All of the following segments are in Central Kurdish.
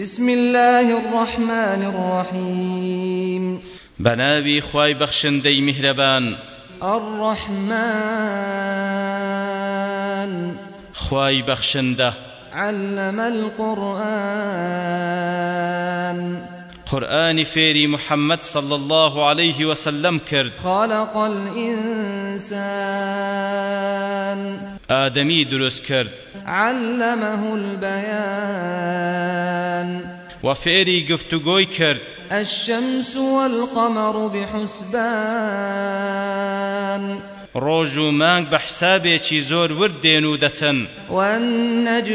بسم الله الرحمن الرحيم بنابي خواي بخشن دي مهربان الرحمن خواي بخشن ده علم القرآن قرآن فيري محمد صلى الله عليه وسلم كرد خلق الإنسان آدمي دروس كرد علمه البيان وفيري گفتگوی کرد الشمس والقمر بحسبان ڕۆژ و مانگ بە حسابێکی زۆر وردێن و دەچەن وەنەجموەشەجڕسجوددان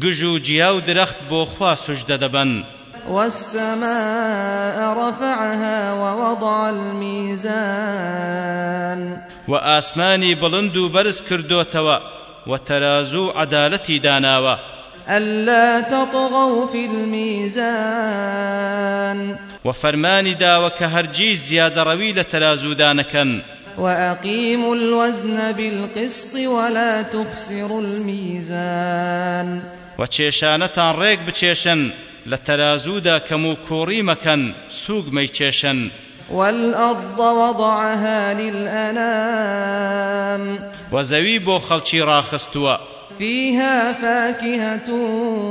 گژ و جیا و درەخت بۆ خوا سوشدە دەبەن والسماء رفعها ووضع الميزان و آسمانی بلند و برز کردوتەوە و تەرازوو عەدالەتی داناوە ألا تطغوا في الميزان وفرماني دا وكهرجي زيادة رويلة ترازو دانكن وأقيموا الوزن بالقسط ولا تخسروا الميزان وچێشانەتان ڕێک بچێشن لە تەرازوودا کەم و کۆڕی مەکەن سوگمەی چێشن والأرض وضعها للأنام وزوي بو خلشي راخستوا فيها فاكهة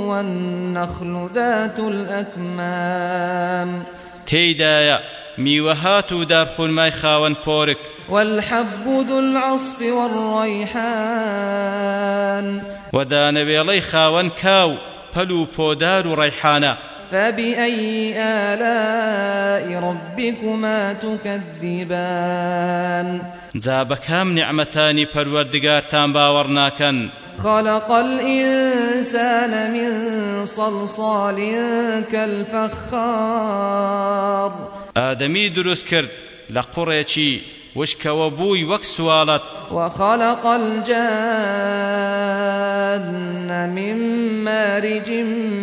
والنخل ذات الأكمام تيدايا ميوهات دار فرماي خاون بورك والحب ذو العصف والريحان ودانبي لي خاون كاو پلو پودار و ريحانا فبأي آلاء ربكما تكذبان جا بكام نعمتان پروردگارتان باور ناکن خلق الإنسان من صلصال كالفخار آدمي دروس كرد لقريتي وشكوا بوي وكسوالت وخلق الجان من مارج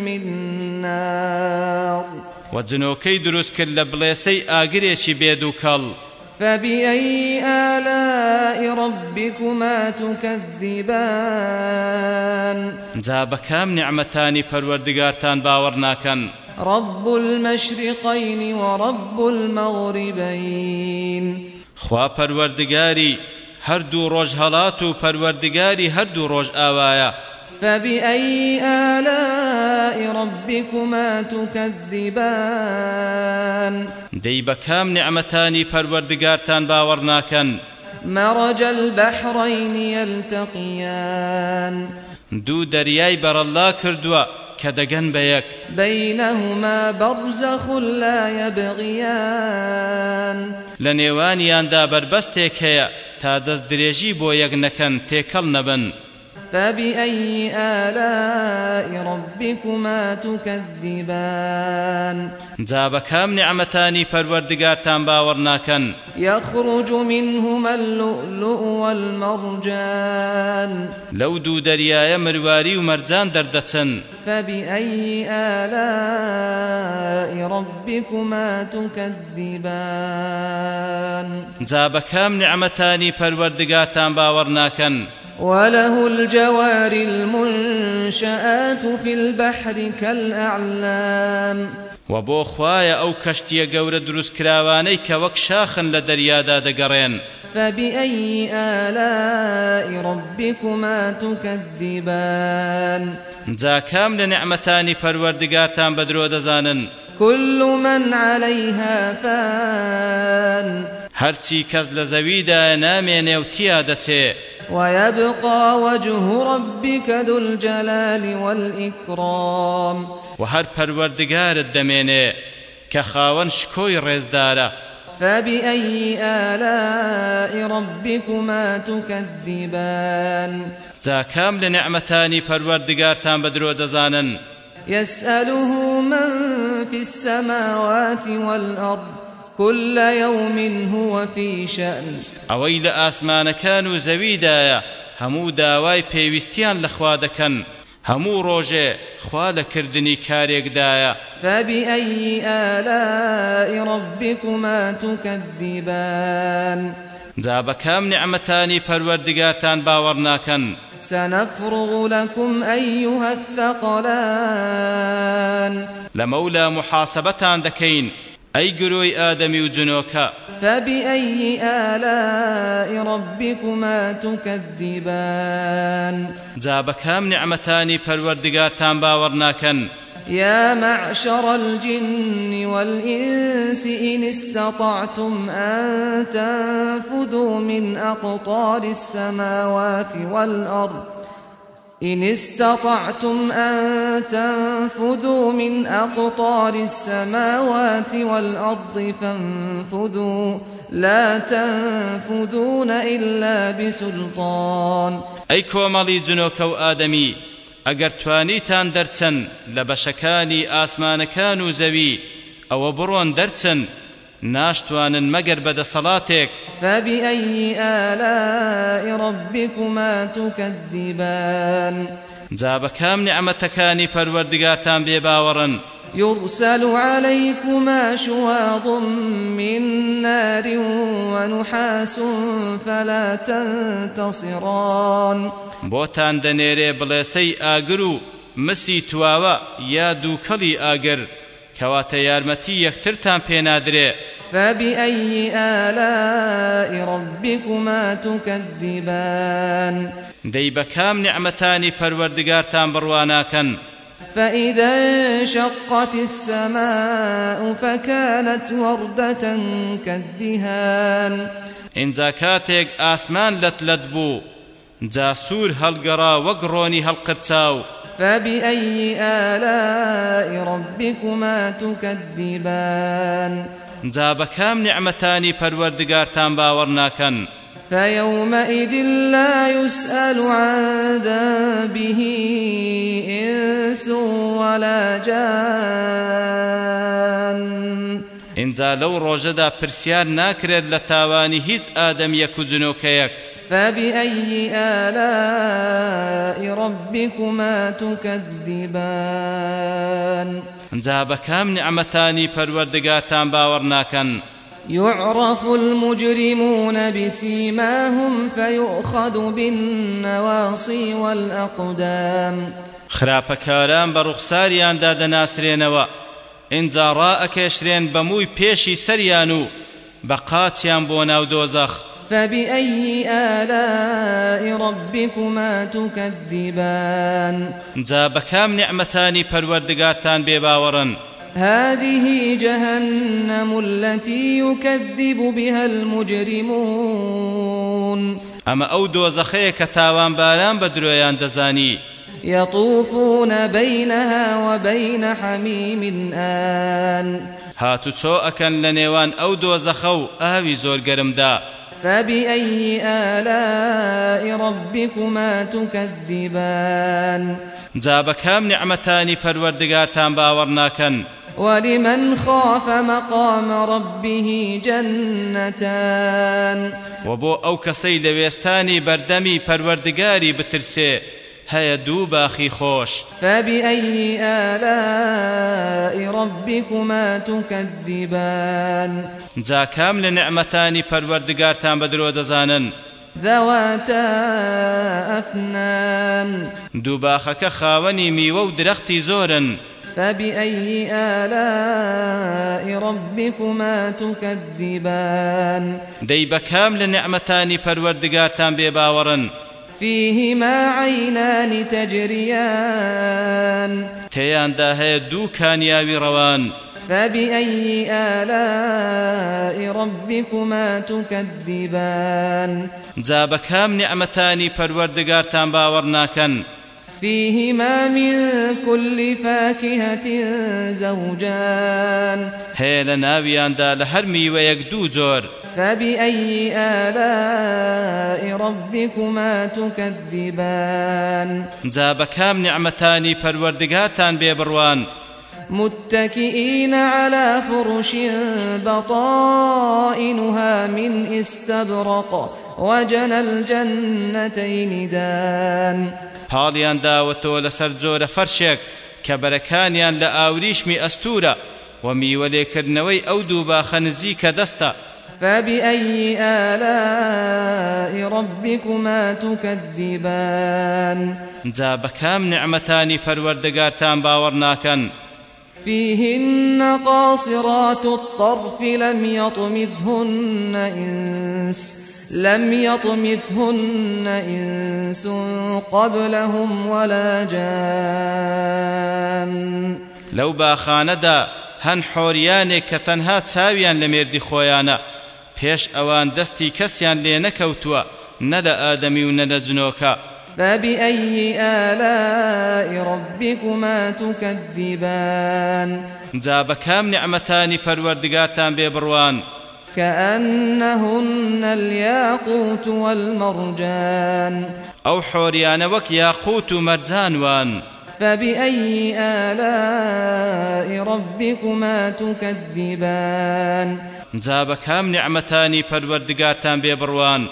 من النار وجنوكي دروس كل بليسي آقريشي بيدوكال فبأي آلاء ربكما تكذبان زاب كام نعمتان فروردقارتان باورناكن رب المشرقين ورب المغربين خوا پەروەردگاری هەردوو ڕۆژ هەڵات و پەروەردگاری هەردوو ڕۆژ ئاوایە فبأي آلاء ربكما تكذبان دي بكام نعمتاني پروردگارتان باور ناكن مرج البحرين يلتقيان دو درياي بر الله كردوا كدغن بيك بينهما برزخ لا يبغيان لنيوان ياندا بربستك هيا تا دز دريجي بو يغنكن تيكل نبن فبأي آلاء ربكما تكذبان جا بكام نعمتاني پروردگارتان باور ناكن يخرج منهما اللؤلؤ والمرجان لو دو دريايا مرواري ومرجان دردتن فبأي آلاء ربكما تكذبان جا بكام نعمتاني پروردگارتان باور ناكن وله الجوار المنشآت في البحر كالأعلام وبو خوايا أو كشتيا قورة دروس كراواني كوك شاخن لدريادا دقرين فبأي آلاء ربكما تكذبان زاكام لنعمتان فروردقارتان بدرو دزانن كل من عليها فان هرتي كز لزويدا نامي نوتيا دتي ويبقى وجه ربك ذو الجلال والإكرام وهر پروردگار الدمينة كخاون شكوي رزدارة فبأي آلاء ربكما تكذبان جا كام لنعمتاني پروردگارتان بدرو دزانن يسأله من في السماوات والأرض كل يوم هو في شأن ئەوەی لە ئاسمانەکان و زەویدایە هەموو داوای پێویستیان لەخوا دەکەن هەموو ڕۆژێ خوا لەکردنی کارێکدایە فبأي آلاء ربكما تكذبان جا بە کام نعمەتانی پەروەردگارتان باوەڕ ناکەن سنفرغ لكم أيها الثقلان لمولى محاسبتان دكين ئەی گرۆی ئادەمی و جنۆکە فبأي آلاء ربكما تكذبان جا بەکام نعمتانی پەروەردگارتان باوەڕ ناکەن يا معشر الجن والإنس إن استطعتم أن تنفذوا من أقطار السماوات والأرض إن استطعتم أن تنفذوا من أقطار السماوات والأرض فانفذوا لا تنفذون إلا بسلطان أي كومالي جنوك وآدمي ئەگەر توانیتان دەرچەن لە بەشەکانی ئاسمانەکان و زەوی ئەوە بڕۆن دەرچن ناشتوانن مەگەر بەدەسەڵاتێک فبأي آلاء ربكما تكذبان جاب كام نعمتكاني پروردگارتان بباورن يرسل عليكما شواظ من نار ونحاس فلا تنتصران بوتان دنيري بلسي آگرو مسی تواوە یا دووکەڵی ئاگر کەواتە یارمەتی یەکترتان پێنادرێ فبأي آلاء ربكما تكذبان دي بكام نعمتان پروردگارتان برواناكن فإذا انشقت السماء فكانت وردة كالدهان إن زكاتك آسمان لتلت بو جاسور هلقرا وقروني هلقرتاو فبأي آلاء ربكما تكذبان جا بەکام نعمەتانی پەروەردگارتان باوەڕ ناکەن فيومئذ لا يسأل عن ذنبه إنس ولا جان إنزا لو روجدا برسيان ناكرد لتاواني هيز آدم يكو جنوكيك فبأي آلاء ربكما تكذبان جا بەکەم نعمەتانی پەروەردگارتان باوەڕ ناکەن يعرف المجرمون بسيماهم فيؤخذ بالنواصي والأقدام خراپە کاران بە ڕوخساریاندا دەناسرێنەوە ئینجا ڕائەکێشرێن بە مووی پێشی سەریان و بە قاچیان بۆ ناو دۆزەخ فبأي آلاء ربكما تكذبان جا بكام نعمتان پروردگارتان بباورن هذه جهنم التي يكذب بها المجرمون أما أو دوزخي كتاوان باران بدرويان دزاني يطوفون بينها وبين حميم آن هاتو چۆ ئەکەن لە نێوان ئەو دۆزەخە و ئاوی زۆر گەرمدا فبأي آلاء ربكما تكذبان جا بەکەم نعمەتانی پەروەردگارتان باوەڕ ناکەن ولمن خاف مقام ربه جنتان وبو او كسي لويستاني بردمي پروردگاري بترسي هەیە دوو باخی خۆش فەبی ئەی ئالائی ڕبیکوما توکەدیبان جا کام لە نعمەتانی پەروەردگارتان بە درۆ دەزانن ذەواتە ئەفنان دووباخەکە خاوەنی میوە و درەختی زۆرن فبأي آلاء ربكما تكذبان دي بكام لنعمتان فروردقارتان بباورن فيهما عينان تجريان تيان داهي دو كان ياوي روان فبأي آلاء ربكما تكذبان زاب كام نعمتان پروردگارتان باورناكن فيهما من كل فاكهة زوجان هي لناويان دا لهر ميويك دو جور فبأي آلاء ربكما تكذبان زابكام نعمتاني فالوردقاتان بيبروان متكئين على فرش بطائنها من استبرق وجنى الجنتين دان پاڵیان داوەتەوە لەسەر جۆرە فەرشێک کە بەرەکانیان لە ئاوریشمی ئەستورە و میوەلێکردنەوەی ئەو دووباخە نزیکە دەستە فبأي آلاء ربكما تكذبان جا بكام نعمتان فروردقارتان باورناكن فيهن قاصرات الطرف لم يطمثهن إنس لم يطمثهن إنس قبلهم ولا جان لو باخاندا هن حوريانك تنها تساويا لميردي خويانا پێش ئەوان دەستی کەسیان لێ نەکەوتووە نە لە ئادەمی و نە لە جنۆکە فبأي آلاء ربكما تكذبان جا بكام نعمتان پروردگارتان ببروان كأنهن الياقوت والمرجان أو حوريان وك ياقوت مرجان وان فبأي آلاء ربكما تكذبان جا بە کام نعمەتانی پەروەردگارتان بێ بڕوان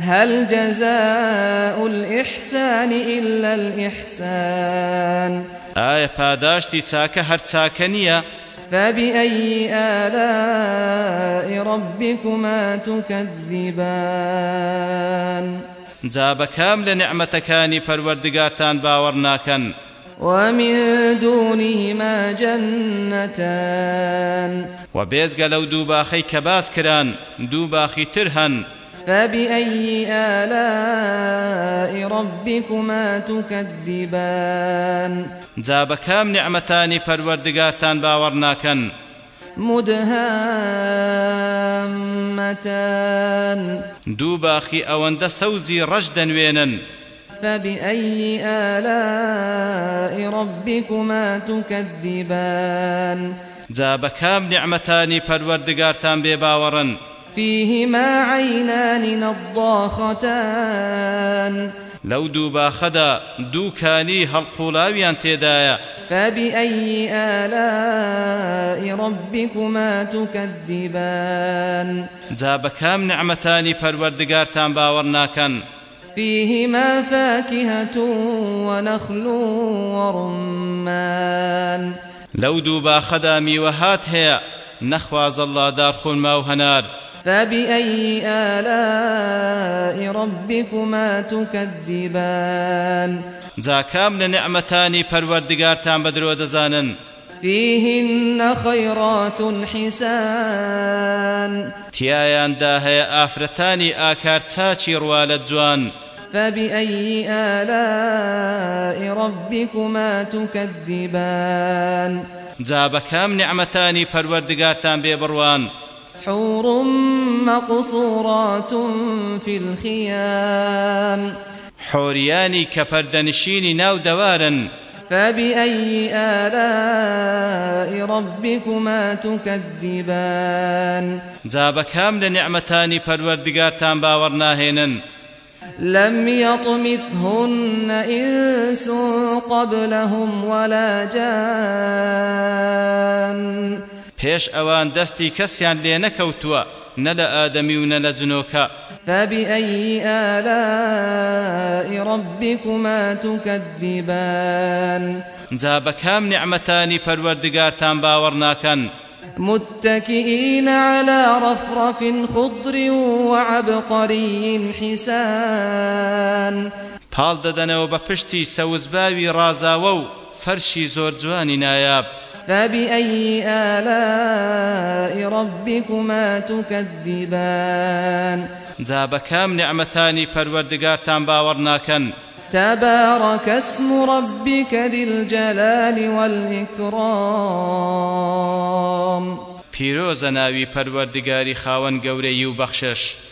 هل جزاء الإحسان إلا الإحسان آية پاداشتی چاکە هەر چاکە نییە فبأي آلاء ربكما تكذبان جا بەکام لە نعمەتەکانی پەروەردگارتان باوەڕ ناکەن ومن دونهما جنتان و بێزگە لەو دووباخەی کە باس کران دووباخی تر هەن فبأي آلاء ربكما تكذبان جا بكام نعمتان پروردگارتان باور ناکن مدهامتان دووباخی ئەوەندە سەوزی ڕەش دەنوێنن فبأي آلاء ربكما تكذبان جا بكام نعمتاني پروردگارتان بباورن فيهما عينان نضاختان لو دو باخدا دو كاني هالقولاويان تدايا فبأي آلاء ربكما تكذبان جا بكام نعمتاني پروردگارتان باورناكن فيهما فاكهة ونخل ورمان لو دو باخدا ميوهات هي نخواز الله دار خون ماو هنار فبأي آلاء ربكما تكذبان زاكام لنعمتاني پروردگارتان بدرو دزانن فيهن خيرات حسان تيايان داهي آفرتاني آكار تاچي روالد جوان فبأي آلاء ربكما تكذبان جاب كام نعمتان پروردگارتان ببروان حور مقصورات في الخيام حورياني كفردنشيني ناو دوارا فبأي آلاء ربكما تكذبان جاب كام لنعمتان پروردگارتان باورناهنن لم يطمثهن إنس قبلهم ولا جان پیش اوان دستی کسیان لێ نەکەوتووە نە لە ئادەمی و نە لە جنۆکە فبأي آلاء ربكما تكذبان جا بەکام نعمەتانی پەروەردگارتان باوەڕ ناکەن متكئين على رفرف خضر وعبقري حسان پاڵ دەدەنەوە بە پشتی سەوزباوی ڕازاوە و فەرشی زۆر جوانی نایاب فبأي آلاء ربكما تكذبان جا بەکەم نعمەتانی پەروەردگارتان باوەڕ ناکەن تبارك اسم ربك ذي الجلال والإكرام پیرۆزە ناوی پەروەردگاری خاوەن گەورەی و بەخشش